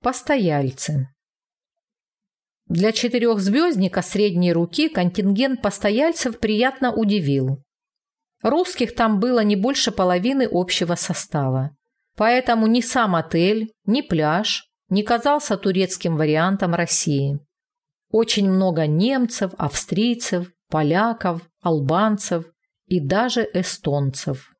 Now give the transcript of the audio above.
Постояльцы. Для четырехзвездника средней руки контингент постояльцев приятно удивил. Русских там было не больше половины общего состава. Поэтому ни сам отель, ни пляж не казался турецким вариантом России. Очень много немцев, австрийцев, поляков, албанцев и даже эстонцев.